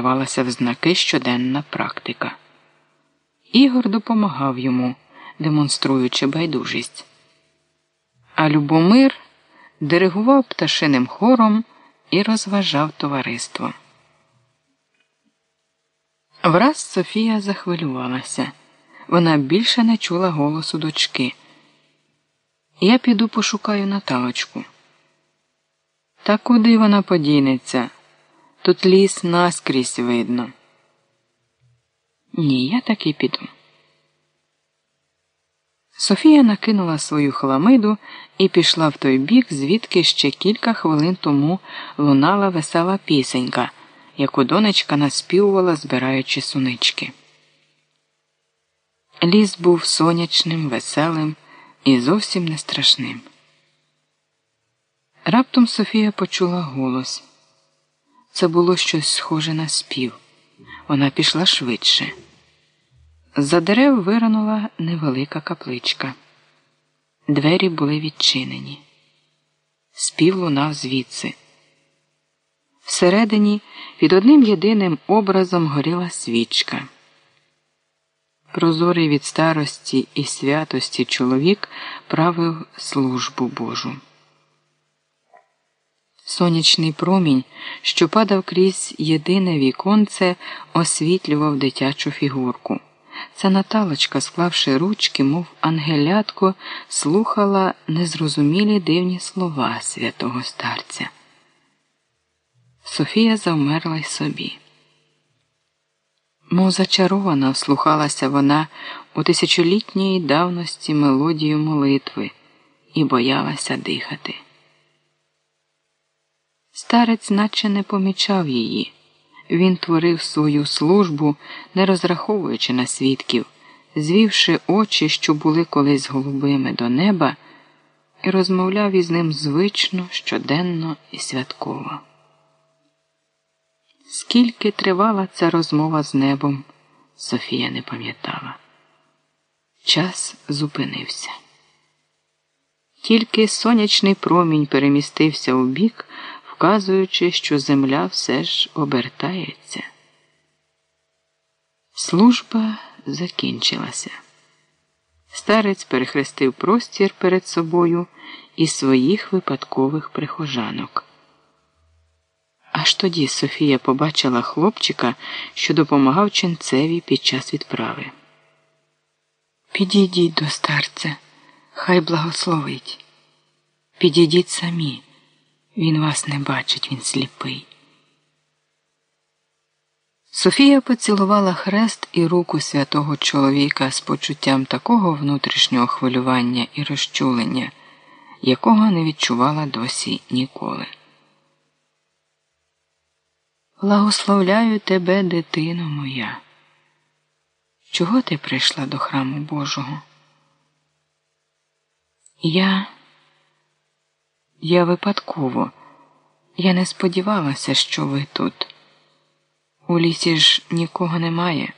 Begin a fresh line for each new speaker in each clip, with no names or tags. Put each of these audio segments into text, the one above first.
давалася в знаки щоденна практика. Ігор допомагав йому, демонструючи байдужість. А Любомир диригував пташиним хором і розважав товариство. Враз Софія захвилювалася. Вона більше не чула голосу дочки. Я піду пошукаю Наталочку. Та куди вона подінеться? Тут ліс наскрізь видно. Ні, я таки піду. Софія накинула свою хламиду і пішла в той бік, звідки ще кілька хвилин тому лунала весела пісенька, яку донечка наспівувала, збираючи сунички. Ліс був сонячним, веселим і зовсім не страшним. Раптом Софія почула голос. Це було щось схоже на спів. Вона пішла швидше. За дерев виранула невелика капличка. Двері були відчинені. Спів лунав звідси. Всередині під одним єдиним образом горіла свічка. Прозорий від старості і святості чоловік правив службу Божу. Сонячний промінь, що падав крізь єдине віконце, освітлював дитячу фігурку. Ця Наталочка, склавши ручки, мов ангелятко, слухала незрозумілі дивні слова святого старця. Софія завмерла й собі. Мов зачарована вслухалася вона у тисячолітньої давності мелодію молитви і боялася дихати. Старець наче не помічав її. Він творив свою службу, не розраховуючи на свідків, звівши очі, що були колись голубими до неба, і розмовляв із ним звично, щоденно і святково. Скільки тривала ця розмова з небом, Софія не пам'ятала. Час зупинився. Тільки сонячний промінь перемістився у бік, вказуючи, що земля все ж обертається. Служба закінчилася. Старець перехрестив простір перед собою і своїх випадкових прихожанок. Аж тоді Софія побачила хлопчика, що допомагав ченцеві під час відправи. Підійдіть до старця, хай благословить. Підійдіть самі. Він вас не бачить, він сліпий. Софія поцілувала хрест і руку святого чоловіка з почуттям такого внутрішнього хвилювання і розчулення, якого не відчувала досі ніколи. Благословляю тебе, дитино моя. Чого ти прийшла до храму Божого? Я я випадково, я не сподівалася, що ви тут. У лісі ж нікого немає.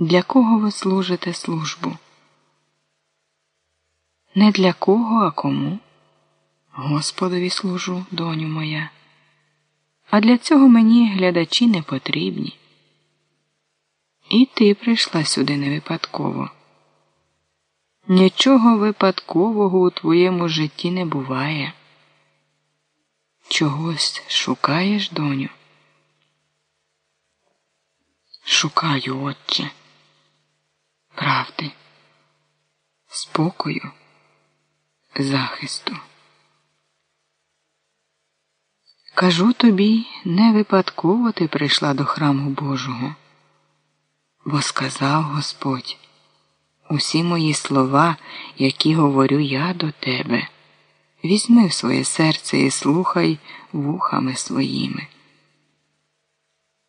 Для кого ви служите службу? Не для кого, а кому? Господові служу, доню моя. А для цього мені глядачі не потрібні. І ти прийшла сюди не випадково. Нічого випадкового у твоєму житті не буває. Чогось шукаєш, доню? Шукаю, отче, правди, спокою, захисту. Кажу тобі, не випадково ти прийшла до храму Божого, бо сказав Господь усі мої слова, які говорю я до тебе, візьми в своє серце і слухай вухами своїми.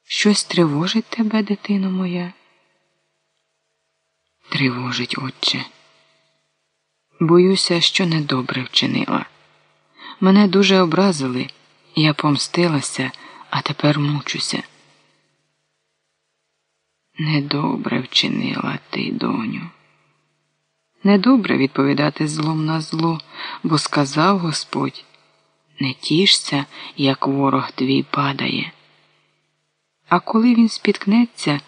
Щось тривожить тебе, дитино моя? Тривожить, отче. Боюся, що недобре вчинила. Мене дуже образили, я помстилася, а тепер мучуся. Недобре вчинила ти, доню. Недобре відповідати злом на зло, бо сказав Господь не тішся, як ворог твій падає. А коли він спіткнеться,